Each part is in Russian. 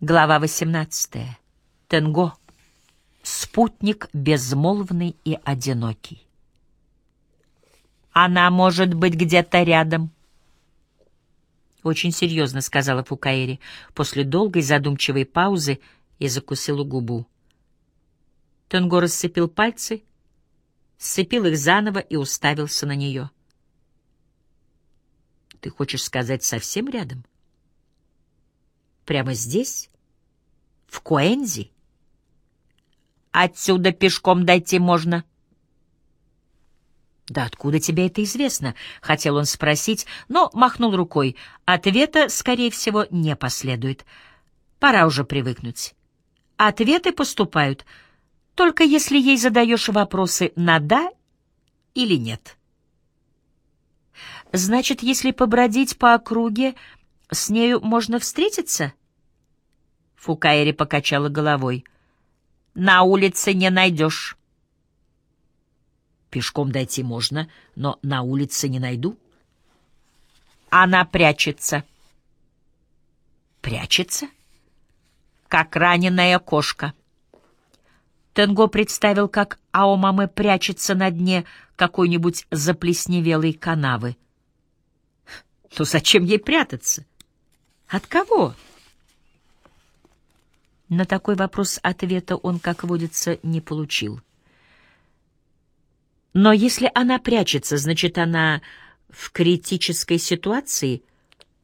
Глава 18. Тенго. Спутник безмолвный и одинокий. Она может быть где-то рядом. Очень серьезно сказала Фукаэри после долгой задумчивой паузы и закусила губу. Тенго рассыпил пальцы, сцепил их заново и уставился на нее. Ты хочешь сказать совсем рядом? — Прямо здесь? В Куэнзи? Отсюда пешком дойти можно. «Да откуда тебе это известно?» — хотел он спросить, но махнул рукой. Ответа, скорее всего, не последует. Пора уже привыкнуть. Ответы поступают, только если ей задаешь вопросы на «да» или «нет». Значит, если побродить по округе, с нею можно встретиться? Фукаэри покачала головой. На улице не найдешь. Пешком дойти можно, но на улице не найду. Она прячется. Прячется? Как раненая кошка. Тенго представил, как Аомаме прячется на дне какой-нибудь заплесневелой канавы. Ну зачем ей прятаться? От кого? На такой вопрос ответа он, как водится, не получил. Но если она прячется, значит, она в критической ситуации?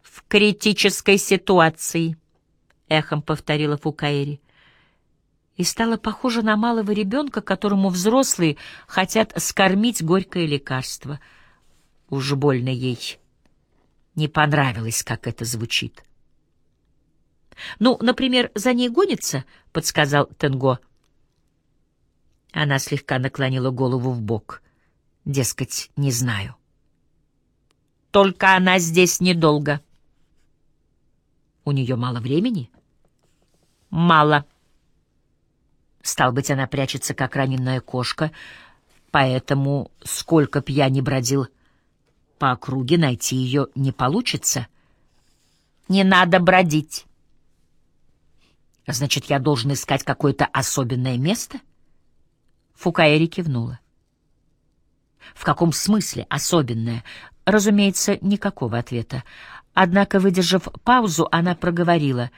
В критической ситуации, эхом повторила Фукаэри. И стала похожа на малого ребенка, которому взрослые хотят скормить горькое лекарство. Уж больно ей не понравилось, как это звучит. «Ну, например, за ней гонится?» — подсказал Тенго. Она слегка наклонила голову в бок. Дескать, не знаю. «Только она здесь недолго». «У нее мало времени?» «Мало». Стал быть, она прячется, как раненая кошка, поэтому, сколько б я ни бродил по округе, найти ее не получится. «Не надо бродить». Значит, я должен искать какое-то особенное место? Фукаэри кивнула. В каком смысле особенное? Разумеется, никакого ответа. Однако, выдержав паузу, она проговорила.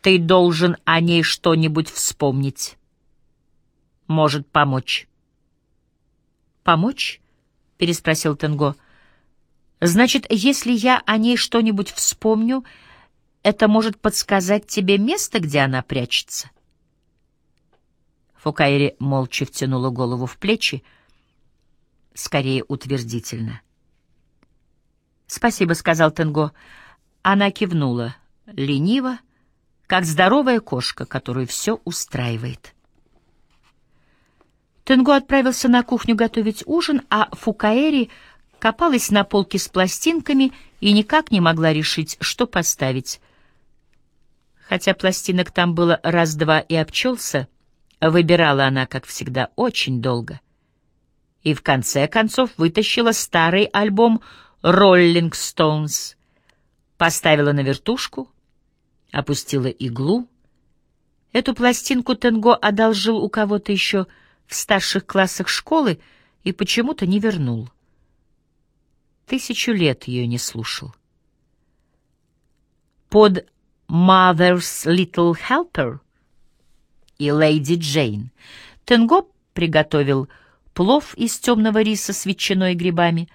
«Ты должен о ней что-нибудь вспомнить. Может помочь». «Помочь?» — переспросил Тенго. «Значит, если я о ней что-нибудь вспомню...» это может подсказать тебе место, где она прячется?» Фукаири молча втянула голову в плечи, скорее утвердительно. «Спасибо», — сказал Тенго. Она кивнула, лениво, как здоровая кошка, которую все устраивает. Тенго отправился на кухню готовить ужин, а Фукаэри копалась на полке с пластинками и никак не могла решить, что поставить Хотя пластинок там было раз-два и обчелся, выбирала она, как всегда, очень долго. И в конце концов вытащила старый альбом «Роллинг Стоунс», поставила на вертушку, опустила иглу. Эту пластинку Тенго одолжил у кого-то еще в старших классах школы и почему-то не вернул. Тысячу лет ее не слушал. Под Mother's Little Helper и Леди Джейн. Тенго приготовил плов из темного риса с ветчиной и грибами,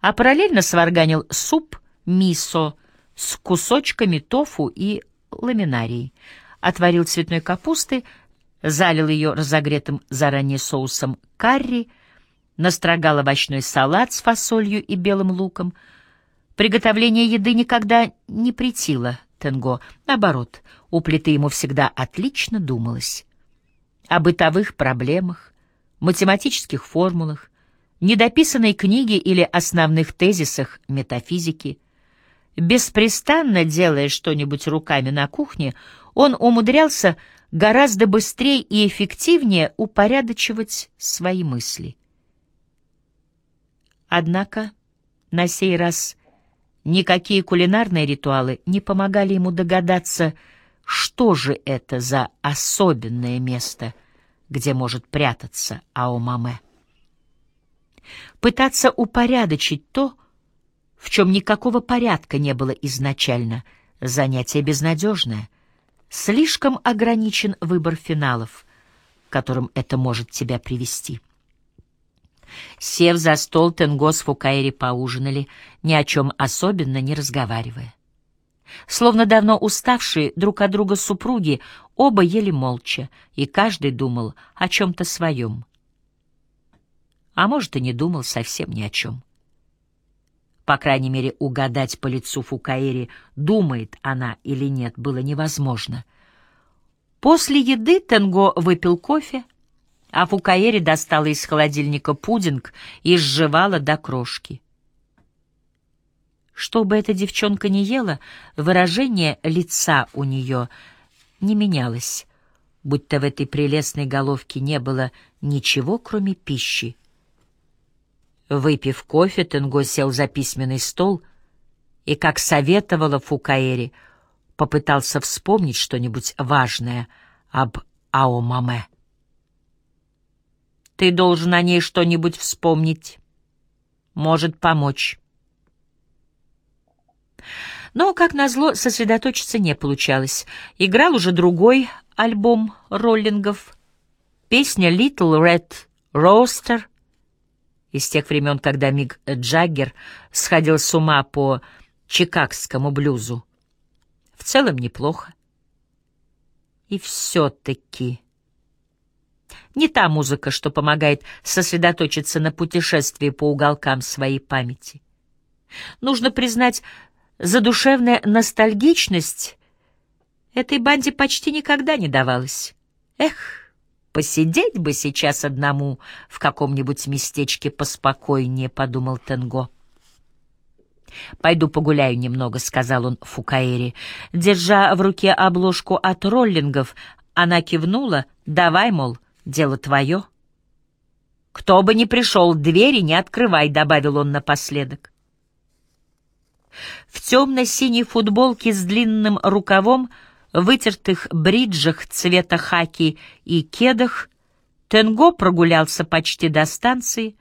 а параллельно сварганил суп мисо с кусочками тофу и ламинарией. Отварил цветной капусты, залил ее разогретым заранее соусом карри, настрогал овощной салат с фасолью и белым луком. Приготовление еды никогда не притило Тенго. Наоборот, у плиты ему всегда отлично думалось. О бытовых проблемах, математических формулах, недописанной книге или основных тезисах метафизики. Беспрестанно делая что-нибудь руками на кухне, он умудрялся гораздо быстрее и эффективнее упорядочивать свои мысли. Однако на сей раз Никакие кулинарные ритуалы не помогали ему догадаться, что же это за особенное место, где может прятаться Аомаме. Пытаться упорядочить то, в чем никакого порядка не было изначально, занятие безнадежное. Слишком ограничен выбор финалов, к которым это может тебя привести. Сев за стол, Тенго с Фукаэри поужинали, ни о чем особенно не разговаривая. Словно давно уставшие друг от друга супруги, оба ели молча, и каждый думал о чем-то своем. А может, и не думал совсем ни о чем. По крайней мере, угадать по лицу Фукаэри, думает она или нет, было невозможно. После еды Тенго выпил кофе, а Фукаэри достала из холодильника пудинг и сживала до крошки. Что бы эта девчонка ни ела, выражение лица у нее не менялось, будто в этой прелестной головке не было ничего, кроме пищи. Выпив кофе, Тенго сел за письменный стол и, как советовала Фукаэри, попытался вспомнить что-нибудь важное об Аомаме. «Ты должен о ней что-нибудь вспомнить. Может помочь». Но, как назло, сосредоточиться не получалось. Играл уже другой альбом роллингов. Песня «Little Red Roaster» из тех времен, когда Мик Джаггер сходил с ума по чикагскому блюзу. В целом неплохо. И все-таки... Не та музыка, что помогает сосредоточиться на путешествии по уголкам своей памяти. Нужно признать, задушевная ностальгичность этой банде почти никогда не давалась. Эх, посидеть бы сейчас одному в каком-нибудь местечке поспокойнее, — подумал Тенго. «Пойду погуляю немного», — сказал он Фукаэри. Держа в руке обложку от роллингов, она кивнула. «Давай, мол, дело твое». «Кто бы ни пришел, двери не открывай», — добавил он напоследок. В темно-синей футболке с длинным рукавом, вытертых бриджах цвета хаки и кедах, Тенго прогулялся почти до станции,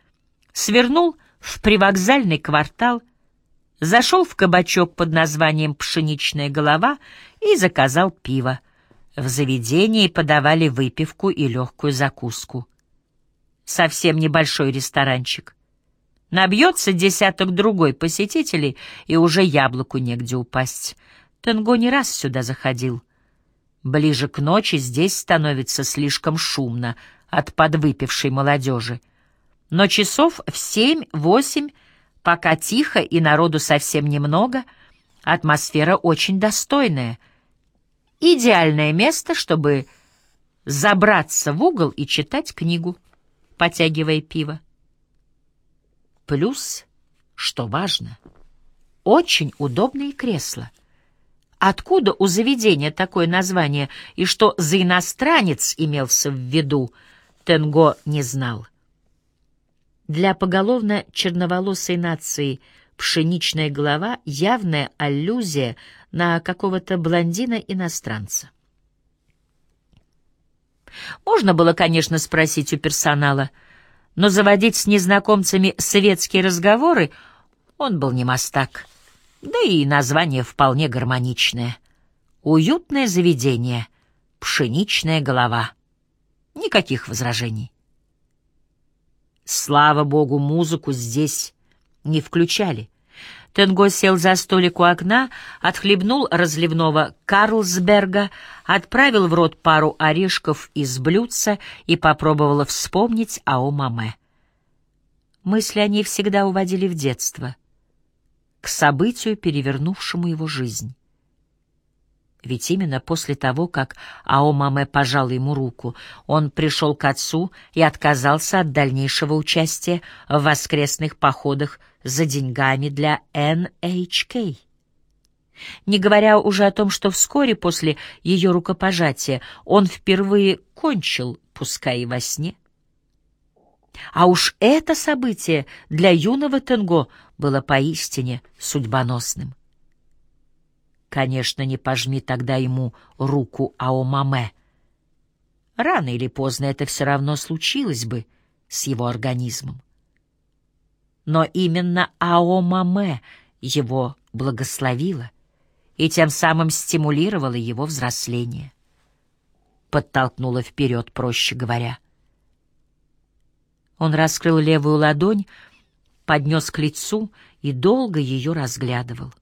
свернул в привокзальный квартал, зашел в кабачок под названием «Пшеничная голова» и заказал пиво. В заведении подавали выпивку и легкую закуску. Совсем небольшой ресторанчик. Набьется десяток другой посетителей, и уже яблоку негде упасть. Тенго не раз сюда заходил. Ближе к ночи здесь становится слишком шумно от подвыпившей молодежи. Но часов в семь-восемь, пока тихо и народу совсем немного, атмосфера очень достойная. Идеальное место, чтобы забраться в угол и читать книгу, потягивая пиво. Плюс, что важно, очень удобные кресла. Откуда у заведения такое название и что за иностранец имелся в виду, Тенго не знал. Для поголовно черноволосой нации пшеничная голова — явная аллюзия на какого-то блондина-иностранца. Можно было, конечно, спросить у персонала — но заводить с незнакомцами светские разговоры он был не мастак. Да и название вполне гармоничное. Уютное заведение, пшеничная голова. Никаких возражений. Слава богу, музыку здесь не включали. Тенго сел за столик у окна, отхлебнул разливного Карлсберга, отправил в рот пару орешков из блюдца и попробовал вспомнить о маме. Мысли о ней всегда уводили в детство, к событию, перевернувшему его жизнь. Ведь именно после того, как Аомаме пожал ему руку, он пришел к отцу и отказался от дальнейшего участия в воскресных походах за деньгами для NHK. Не говоря уже о том, что вскоре после ее рукопожатия он впервые кончил, пускай и во сне. А уж это событие для юного Тенго было поистине судьбоносным. Конечно, не пожми тогда ему руку Аомаме. Рано или поздно это все равно случилось бы с его организмом. Но именно Аомаме его благословила и тем самым стимулировала его взросление. Подтолкнула вперед, проще говоря. Он раскрыл левую ладонь, поднес к лицу и долго ее разглядывал.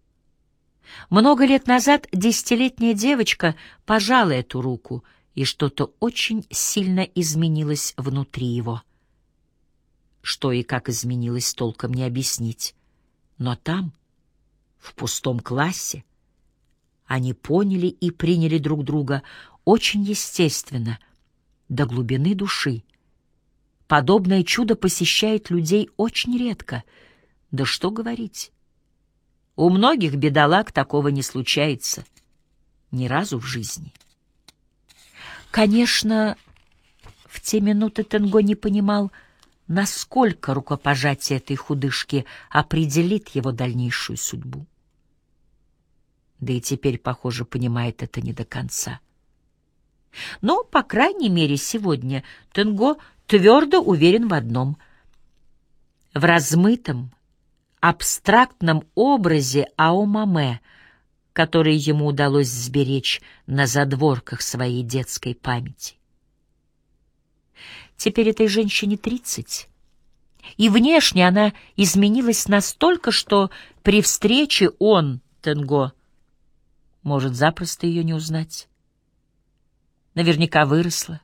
Много лет назад десятилетняя девочка пожала эту руку, и что-то очень сильно изменилось внутри его. Что и как изменилось, толком не объяснить. Но там, в пустом классе, они поняли и приняли друг друга очень естественно, до глубины души. Подобное чудо посещает людей очень редко. Да что говорить. У многих бедолаг такого не случается ни разу в жизни. Конечно, в те минуты Тенго не понимал, насколько рукопожатие этой худышки определит его дальнейшую судьбу. Да и теперь, похоже, понимает это не до конца. Но, по крайней мере, сегодня Тенго твердо уверен в одном. В размытом, абстрактном образе Аомаме, который ему удалось сберечь на задворках своей детской памяти. Теперь этой женщине тридцать, и внешне она изменилась настолько, что при встрече он, Тенго, может запросто ее не узнать. Наверняка выросла,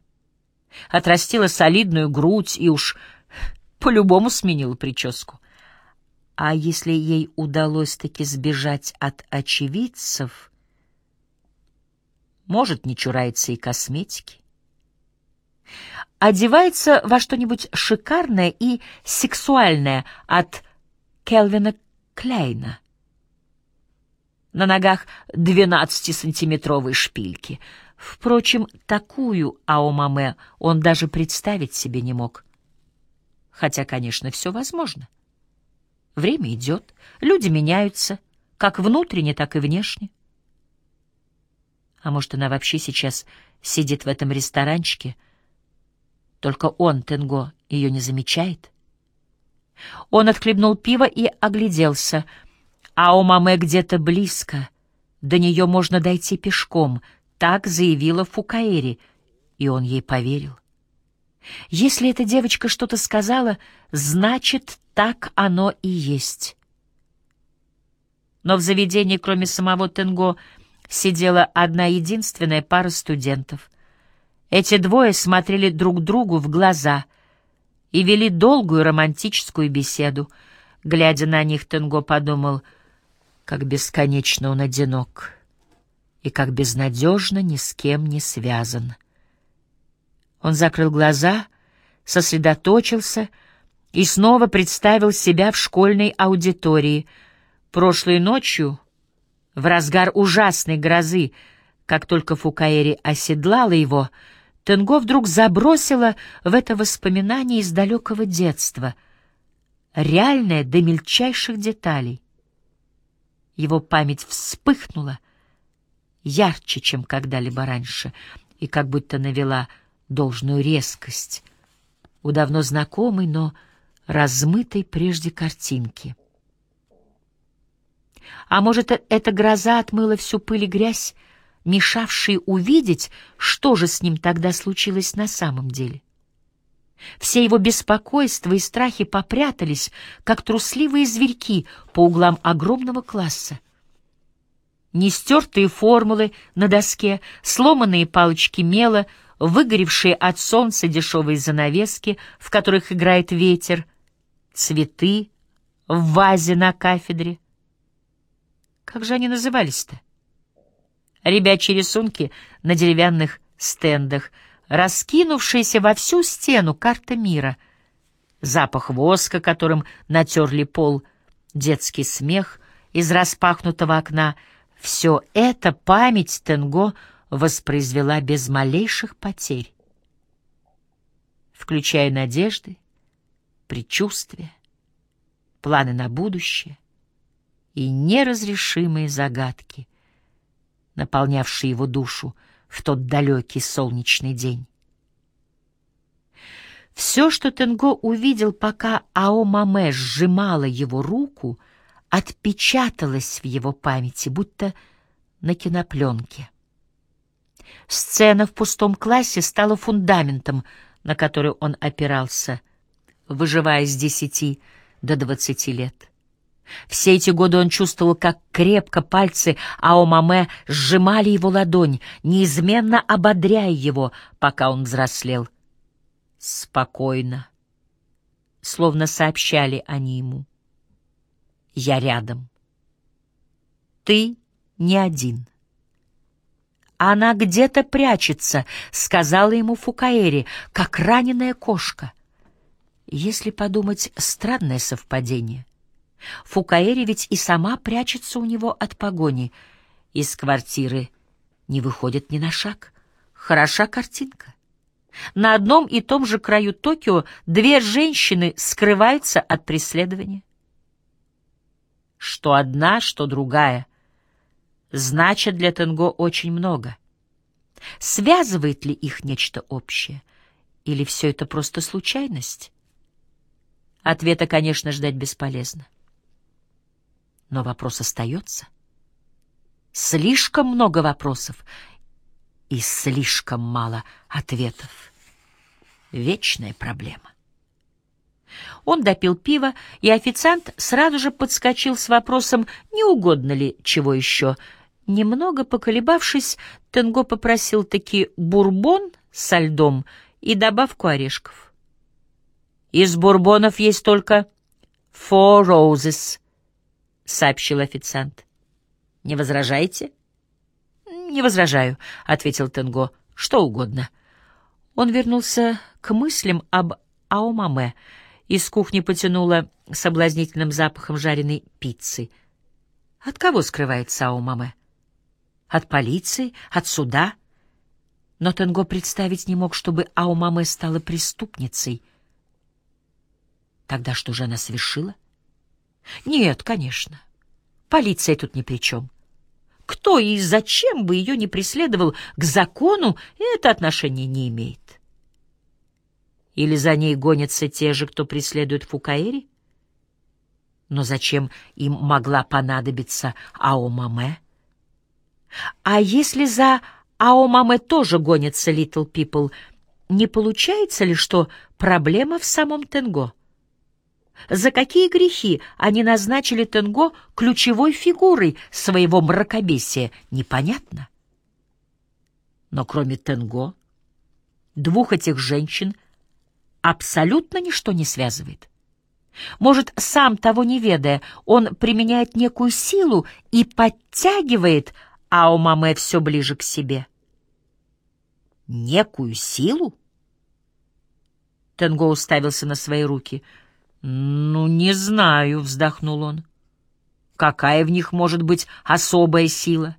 отрастила солидную грудь и уж по-любому сменила прическу. А если ей удалось таки сбежать от очевидцев, может, не чурается и косметики. Одевается во что-нибудь шикарное и сексуальное от Келвина Клейна. На ногах 12-сантиметровые шпильки. Впрочем, такую Аомаме он даже представить себе не мог. Хотя, конечно, все возможно. — Время идет, люди меняются, как внутренне, так и внешне. А может, она вообще сейчас сидит в этом ресторанчике, только он, Тенго, ее не замечает? Он отхлебнул пиво и огляделся, а у мамы где-то близко. До нее можно дойти пешком, так заявила Фукаэри, и он ей поверил. Если эта девочка что-то сказала, значит, так оно и есть. Но в заведении, кроме самого Тенго, сидела одна единственная пара студентов. Эти двое смотрели друг другу в глаза и вели долгую романтическую беседу. Глядя на них, Тенго подумал, как бесконечно он одинок и как безнадежно ни с кем не связан. Он закрыл глаза, сосредоточился и снова представил себя в школьной аудитории. Прошлой ночью, в разгар ужасной грозы, как только Фукаэри оседлала его, Тенго вдруг забросила в это воспоминание из далекого детства, реальное до мельчайших деталей. Его память вспыхнула ярче, чем когда-либо раньше, и как будто навела должную резкость у давно знакомой, но размытой прежде картинки. А может, э, эта гроза отмыла всю пыль и грязь, мешавшие увидеть, что же с ним тогда случилось на самом деле? Все его беспокойства и страхи попрятались, как трусливые зверьки по углам огромного класса. Нестертые формулы на доске, сломанные палочки мела — выгоревшие от солнца дешевые занавески, в которых играет ветер, цветы в вазе на кафедре. Как же они назывались-то? Ребячьи рисунки на деревянных стендах, раскинувшаяся во всю стену карта мира, запах воска, которым натерли пол, детский смех из распахнутого окна — все это память Тенго — воспроизвела без малейших потерь, включая надежды, предчувствия, планы на будущее и неразрешимые загадки, наполнявший его душу в тот далекий солнечный день. Все, что Тенго увидел, пока Аомаме сжимала его руку, отпечаталось в его памяти, будто на кинопленке. Сцена в пустом классе стала фундаментом, на который он опирался, выживая с десяти до двадцати лет. Все эти годы он чувствовал, как крепко пальцы Аомаме сжимали его ладонь, неизменно ободряя его, пока он взрослел. Спокойно, словно сообщали они ему. Я рядом. Ты не один. Она где-то прячется, сказала ему Фукаэри, как раненая кошка. Если подумать, странное совпадение. Фукаэри ведь и сама прячется у него от погони. Из квартиры не выходит ни на шаг. Хороша картинка. На одном и том же краю Токио две женщины скрываются от преследования. Что одна, что другая значат для Тенго очень много. Связывает ли их нечто общее? Или все это просто случайность? Ответа, конечно, ждать бесполезно. Но вопрос остается. Слишком много вопросов и слишком мало ответов. Вечная проблема. Он допил пиво, и официант сразу же подскочил с вопросом, не угодно ли чего еще. Немного поколебавшись, Тенго попросил таки бурбон со льдом и добавку орешков. «Из бурбонов есть только four roses», — сообщил официант. «Не возражаете?» «Не возражаю», — ответил Тенго. «Что угодно». Он вернулся к мыслям об Аомаме. Из кухни потянуло соблазнительным запахом жареной пиццы. От кого скрывается Аомаме? От полиции? От суда? Но Тенго представить не мог, чтобы Аумаме стала преступницей. Тогда что же она совершила? Нет, конечно. Полиция тут ни при чем. Кто и зачем бы ее не преследовал к закону, это отношение не имеет. Или за ней гонятся те же, кто преследует Фукаэри? Но зачем им могла понадобиться Аомаме? А если за Аомаме тоже гонятся Little People, не получается ли, что проблема в самом Тенго? За какие грехи они назначили Тенго ключевой фигурой своего мракобесия, непонятно. Но кроме Тенго, двух этих женщин абсолютно ничто не связывает. Может, сам того не ведая, он применяет некую силу и подтягивает а у мамы все ближе к себе. Некую силу? Тенго уставился на свои руки. «Ну, не знаю», — вздохнул он. «Какая в них может быть особая сила?»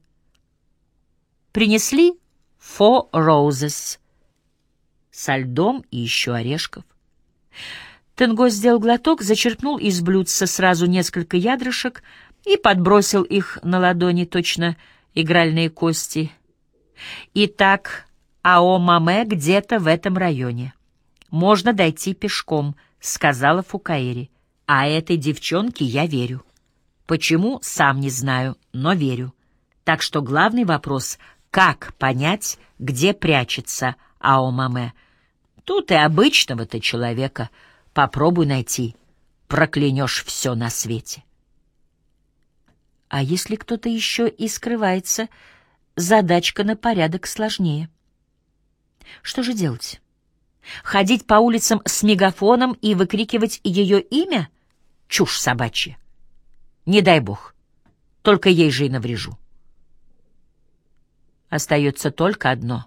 Принесли «Four Roses» со льдом и еще орешков. Тенго сделал глоток, зачерпнул из блюдца сразу несколько ядрышек и подбросил их на ладони точно игральные кости. Итак, Ао-Маме где-то в этом районе. Можно дойти пешком, сказала Фукаэри. А этой девчонке я верю. Почему, сам не знаю, но верю. Так что главный вопрос — как понять, где прячется Ао-Маме? Тут и обычного-то человека попробуй найти. Проклянешь все на свете. А если кто-то еще и скрывается, задачка на порядок сложнее. Что же делать? Ходить по улицам с мегафоном и выкрикивать ее имя? Чушь собачья. Не дай бог. Только ей же и наврежу. Остается только одно.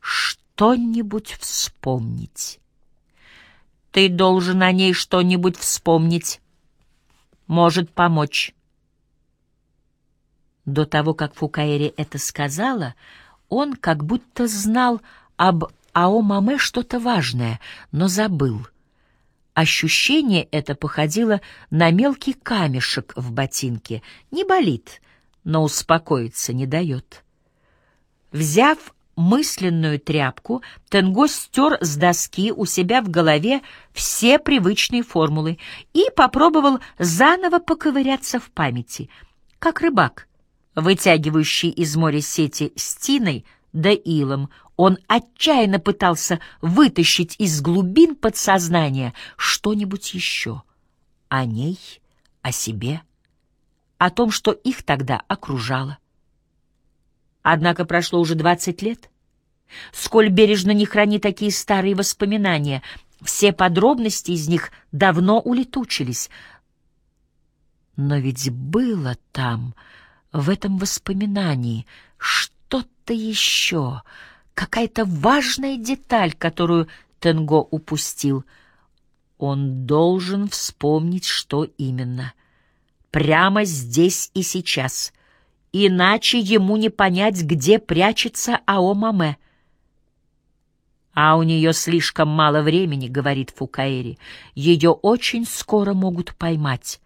Что-нибудь вспомнить. Ты должен о ней что-нибудь вспомнить. Может помочь. До того, как Фукаэри это сказала, он как будто знал об Аомаме что-то важное, но забыл. Ощущение это походило на мелкий камешек в ботинке. Не болит, но успокоиться не дает. Взяв мысленную тряпку, Тенго стер с доски у себя в голове все привычные формулы и попробовал заново поковыряться в памяти, как рыбак, вытягивающий из моря сети с тиной да илом. Он отчаянно пытался вытащить из глубин подсознания что-нибудь еще о ней, о себе, о том, что их тогда окружало. Однако прошло уже двадцать лет. Сколь бережно не храни такие старые воспоминания, все подробности из них давно улетучились. Но ведь было там, в этом воспоминании, что-то еще, какая-то важная деталь, которую Тенго упустил. Он должен вспомнить, что именно. Прямо здесь и сейчас — Иначе ему не понять, где прячется Аомаме. «А у нее слишком мало времени», — говорит Фукаэри. «Ее очень скоро могут поймать».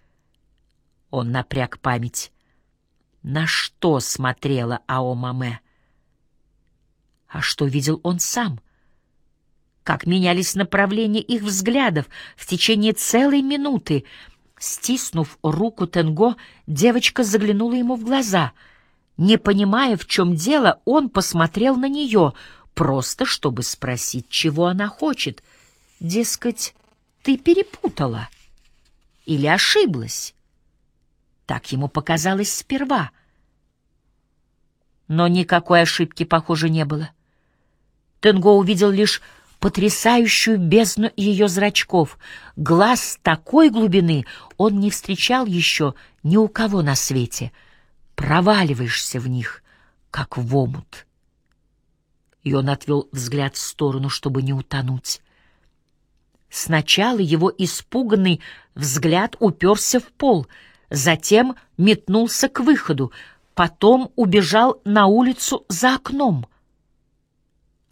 Он напряг память. На что смотрела Аомаме? А что видел он сам? Как менялись направления их взглядов в течение целой минуты — Стиснув руку Тенго, девочка заглянула ему в глаза. Не понимая, в чем дело, он посмотрел на нее, просто чтобы спросить, чего она хочет. Дескать, ты перепутала или ошиблась. Так ему показалось сперва. Но никакой ошибки, похоже, не было. Тенго увидел лишь потрясающую бездну ее зрачков. Глаз такой глубины он не встречал еще ни у кого на свете. Проваливаешься в них, как в омут. И он отвел взгляд в сторону, чтобы не утонуть. Сначала его испуганный взгляд уперся в пол, затем метнулся к выходу, потом убежал на улицу за окном —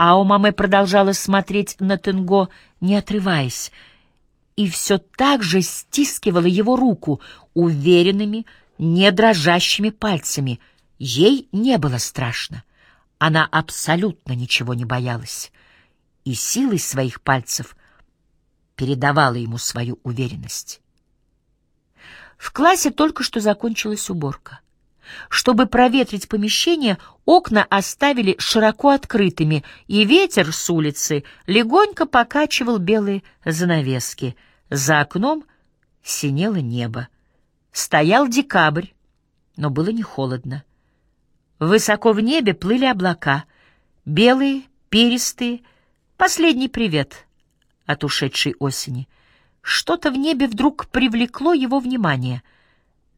а у мамы продолжала смотреть на Тенго, не отрываясь, и все так же стискивала его руку уверенными, не дрожащими пальцами. Ей не было страшно. Она абсолютно ничего не боялась. И силой своих пальцев передавала ему свою уверенность. В классе только что закончилась уборка. Чтобы проветрить помещение, окна оставили широко открытыми, и ветер с улицы легонько покачивал белые занавески. За окном синело небо. Стоял декабрь, но было не холодно. Высоко в небе плыли облака, белые, перистые, последний привет от ушедшей осени. Что-то в небе вдруг привлекло его внимание —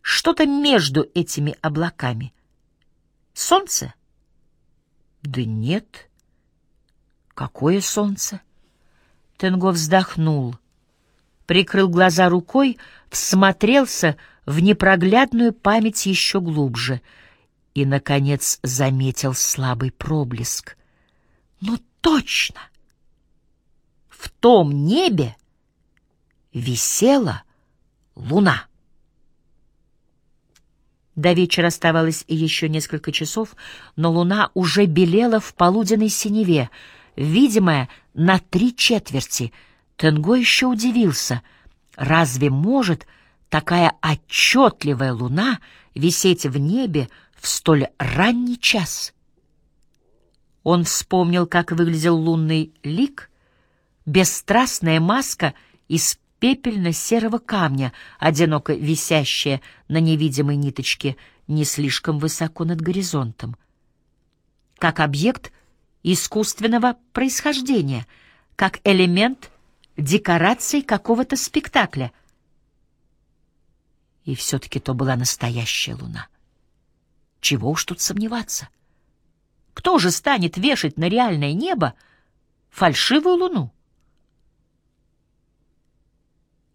что-то между этими облаками. Солнце? Да нет. Какое солнце? Тенго вздохнул, прикрыл глаза рукой, всмотрелся в непроглядную память еще глубже и, наконец, заметил слабый проблеск. Ну, точно! В том небе висела луна. До вечера оставалось еще несколько часов, но луна уже белела в полуденной синеве, видимая на три четверти. Тенго еще удивился. Разве может такая отчетливая луна висеть в небе в столь ранний час? Он вспомнил, как выглядел лунный лик, бесстрастная маска из пепельно-серого камня, одиноко висящая на невидимой ниточке не слишком высоко над горизонтом. Как объект искусственного происхождения, как элемент декорации какого-то спектакля. И все-таки то была настоящая луна. Чего уж тут сомневаться? Кто же станет вешать на реальное небо фальшивую луну?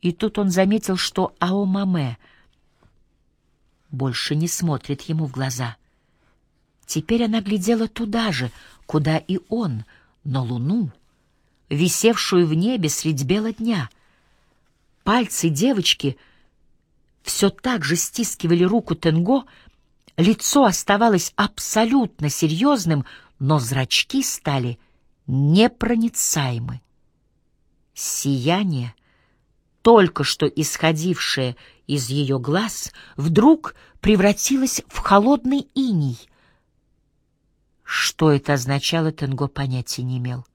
И тут он заметил, что Аомаме больше не смотрит ему в глаза. Теперь она глядела туда же, куда и он, на луну, висевшую в небе средь бела дня. Пальцы девочки все так же стискивали руку Тенго, Лицо оставалось абсолютно серьезным, но зрачки стали непроницаемы. Сияние, только что исходившее из ее глаз, вдруг превратилось в холодный иней. Что это означало, Тенго понятия не имел.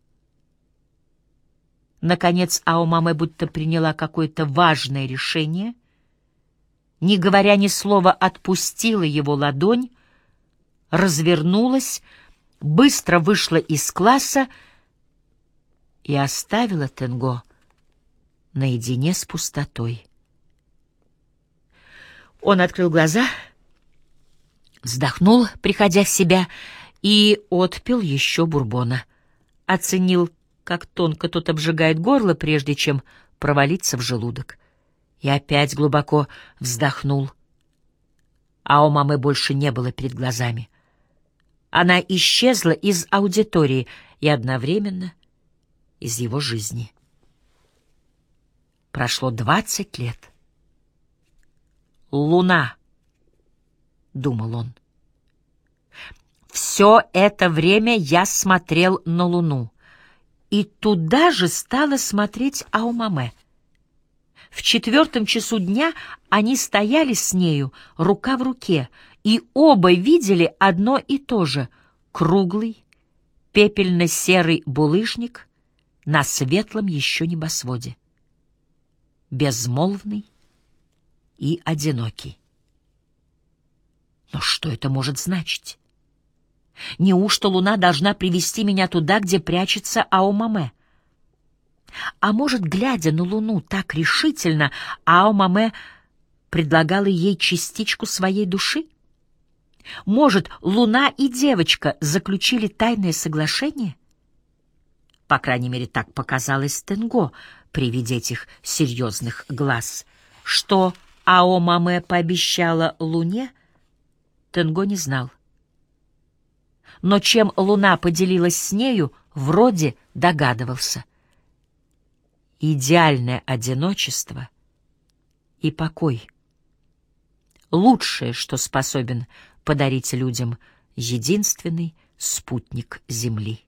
Наконец Аумаме будто приняла какое-то важное решение, не говоря ни слова, отпустила его ладонь, развернулась, быстро вышла из класса и оставила Тенго наедине с пустотой. Он открыл глаза, вздохнул, приходя в себя, и отпил еще бурбона. Оценил, как тонко тот обжигает горло, прежде чем провалиться в желудок. И опять глубоко вздохнул. А у мамы больше не было перед глазами. Она исчезла из аудитории и одновременно из его жизни. Прошло двадцать лет. «Луна», — думал он. Все это время я смотрел на Луну, и туда же стала смотреть Аумаме. В четвертом часу дня они стояли с нею рука в руке, и оба видели одно и то же — круглый, пепельно-серый булыжник на светлом еще небосводе. Безмолвный и одинокий. Но что это может значить? Неужто луна должна привести меня туда, где прячется Аомаме? А может, глядя на луну так решительно, Аомаме предлагала ей частичку своей души? Может, луна и девочка заключили тайное соглашение? По крайней мере, так показалось Тенго при виде этих серьезных глаз. Что Аомаме пообещала луне, Тенго не знал но чем луна поделилась с нею, вроде догадывался. Идеальное одиночество и покой. Лучшее, что способен подарить людям единственный спутник Земли.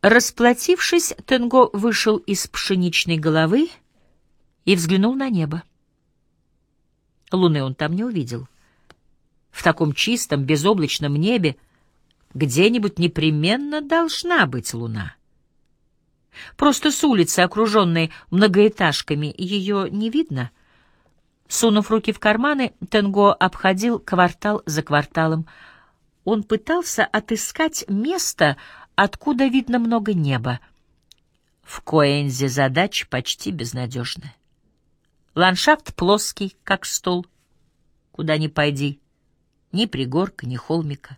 Расплатившись, Тенго вышел из пшеничной головы и взглянул на небо. Луны он там не увидел в таком чистом, безоблачном небе где-нибудь непременно должна быть луна. Просто с улицы, окруженной многоэтажками, ее не видно. Сунув руки в карманы, Тенго обходил квартал за кварталом. Он пытался отыскать место, откуда видно много неба. В Коэнзе задача почти безнадежная. Ландшафт плоский, как стол. Куда ни пойди, ни пригорка, ни холмика.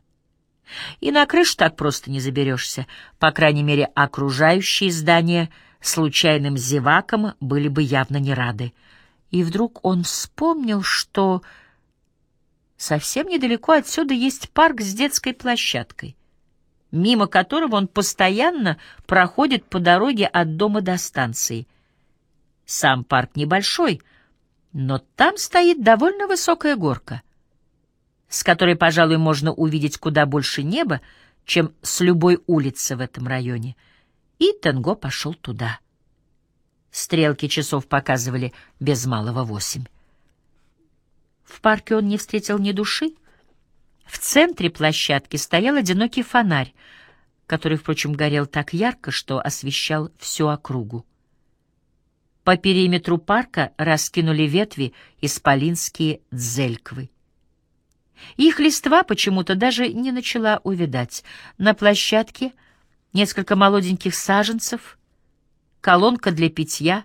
И на крышу так просто не заберешься. По крайней мере, окружающие здания случайным зевакам были бы явно не рады. И вдруг он вспомнил, что совсем недалеко отсюда есть парк с детской площадкой, мимо которого он постоянно проходит по дороге от дома до станции. Сам парк небольшой, но там стоит довольно высокая горка — с которой, пожалуй, можно увидеть куда больше неба, чем с любой улицы в этом районе. И Тенго пошел туда. Стрелки часов показывали без малого восемь. В парке он не встретил ни души. В центре площадки стоял одинокий фонарь, который, впрочем, горел так ярко, что освещал всю округу. По периметру парка раскинули ветви исполинские дзельквы. Их листва почему-то даже не начала увядать. На площадке несколько молоденьких саженцев, колонка для питья,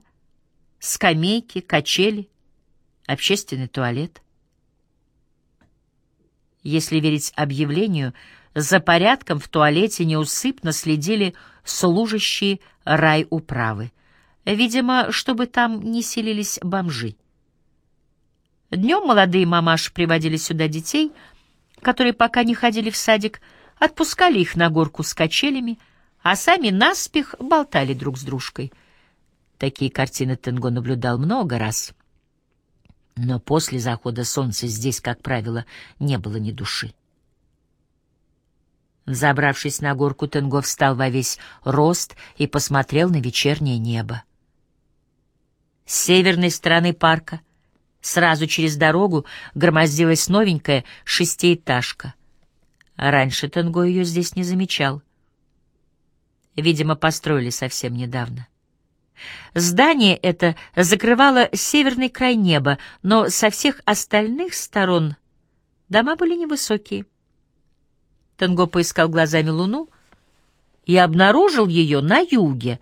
скамейки, качели, общественный туалет. Если верить объявлению, за порядком в туалете неусыпно следили служащие райуправы. Видимо, чтобы там не селились бомжи. Днем молодые мамаши приводили сюда детей, которые пока не ходили в садик, отпускали их на горку с качелями, а сами наспех болтали друг с дружкой. Такие картины Тенго наблюдал много раз. Но после захода солнца здесь, как правило, не было ни души. Забравшись на горку, Тенго встал во весь рост и посмотрел на вечернее небо. С северной стороны парка, сразу через дорогу, громоздилась новенькая шестиэтажка. раньше Тенго ее здесь не замечал. Видимо, построили совсем недавно. Здание это закрывало северный край неба, но со всех остальных сторон дома были невысокие. Тенго поискал глазами луну и обнаружил ее на юге,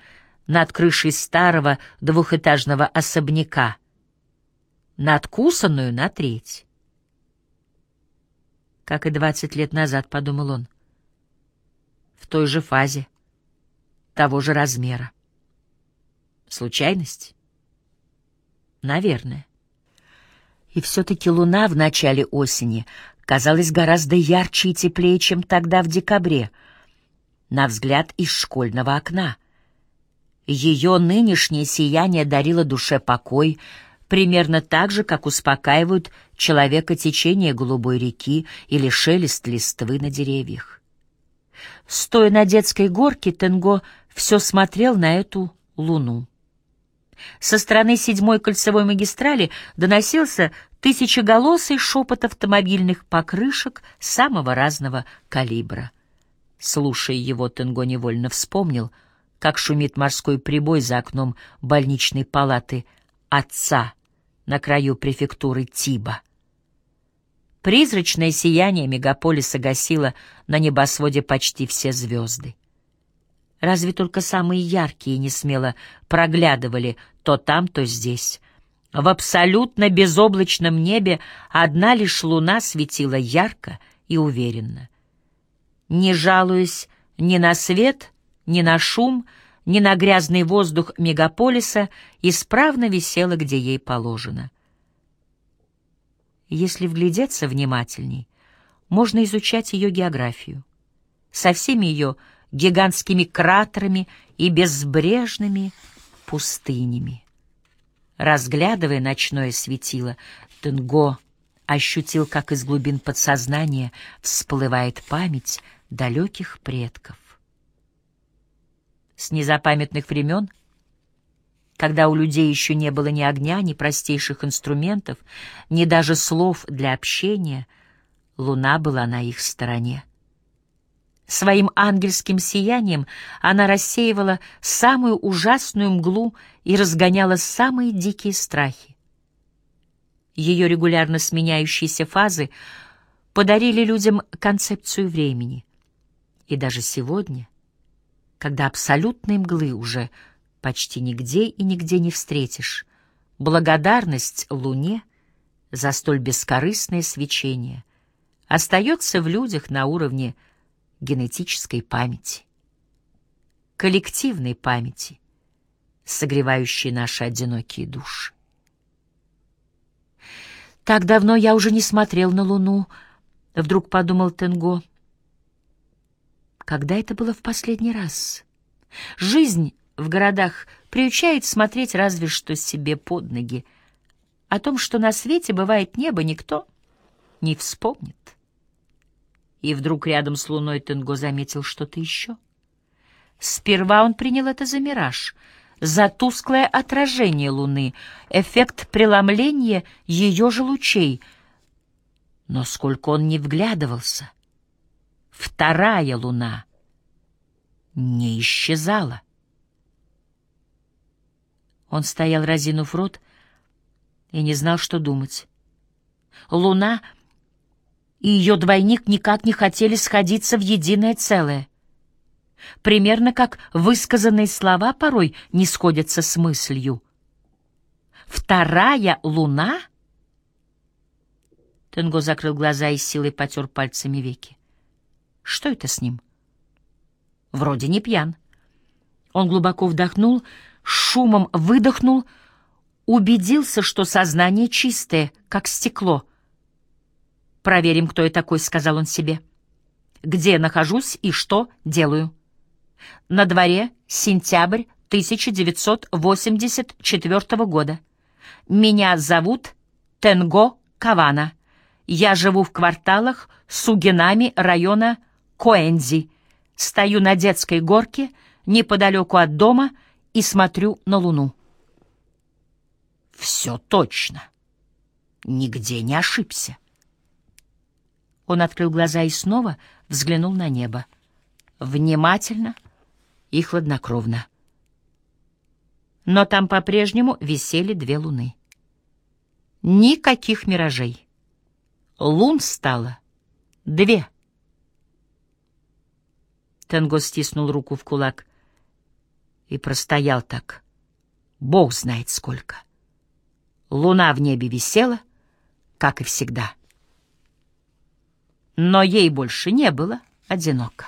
над крышей старого двухэтажного особняка, надкусанную на треть. Как и двадцать лет назад, — подумал он, — в той же фазе, того же размера. Случайность? Наверное. И все-таки луна в начале осени казалась гораздо ярче и теплее, чем тогда в декабре, на взгляд из школьного окна. Ее нынешнее сияние дарило душе покой, примерно так же, как успокаивают человека течение голубой реки или шелест листвы на деревьях. Стоя на детской горке, Тенго все смотрел на эту луну. Со стороны седьмой кольцевой магистрали доносился тысячеголосый шепот автомобильных покрышек самого разного калибра. Слушая его, Тенго невольно вспомнил, как шумит морской прибой за окном больничной палаты отца на краю префектуры Тиба. Призрачное сияние мегаполиса гасило на небосводе почти все звезды. Разве только самые яркие не смело проглядывали то там, то здесь. В абсолютно безоблачном небе одна лишь луна светила ярко и уверенно. Не жалуясь ни на свет, ни на шум, ни на грязный воздух мегаполиса, исправно висела, где ей положено. Если вглядеться внимательней, можно изучать ее географию со всеми ее гигантскими кратерами и безбрежными пустынями. Разглядывая ночное светило, Тенго ощутил, как из глубин подсознания всплывает память далеких предков. С незапамятных времен, когда у людей еще не было ни огня, ни простейших инструментов, ни даже слов для общения, луна была на их стороне. Своим ангельским сиянием она рассеивала самую ужасную мглу и разгоняла самые дикие страхи. Ее регулярно сменяющиеся фазы подарили людям концепцию времени. И даже сегодня, когда абсолютной мглы уже почти нигде и нигде не встретишь, благодарность Луне за столь бескорыстное свечение остается в людях на уровне генетической памяти, коллективной памяти, согревающей наши одинокие души. «Так давно я уже не смотрел на Луну», — вдруг подумал Тенго. «Когда это было в последний раз? Жизнь в городах приучает смотреть разве что себе под ноги. О том, что на свете бывает небо, никто не вспомнит». И вдруг рядом с луной Тенго заметил что-то еще. Сперва он принял это за мираж, за тусклое отражение луны, эффект преломления ее же лучей. Но сколько он не вглядывался, вторая луна не исчезала. Он стоял, разинув рот, и не знал, что думать. Луна — и ее двойник никак не хотели сходиться в единое целое. Примерно как высказанные слова порой не сходятся с мыслью. «Вторая луна?» Тенго закрыл глаза и силой потер пальцами веки. «Что это с ним?» «Вроде не пьян». Он глубоко вдохнул, шумом выдохнул, убедился, что сознание чистое, как стекло — «Проверим, кто я такой», — сказал он себе. «Где нахожусь и что делаю?» На дворе сентябрь 1984 года. Меня зовут Тенго, Кавана. Я живу в кварталах Сугинами района Коэнзи. Стою на детской горке неподалеку от дома и смотрю на луну. Все точно. Нигде не ошибся. Он открыл глаза и снова взглянул на небо. Внимательно и хладнокровно. Но там по-прежнему висели две луны. Никаких миражей. Лун стало две. Тенго стиснул руку в кулак и простоял так. Бог знает сколько. Луна в небе висела, как и всегда. Но ей больше не было одиноко.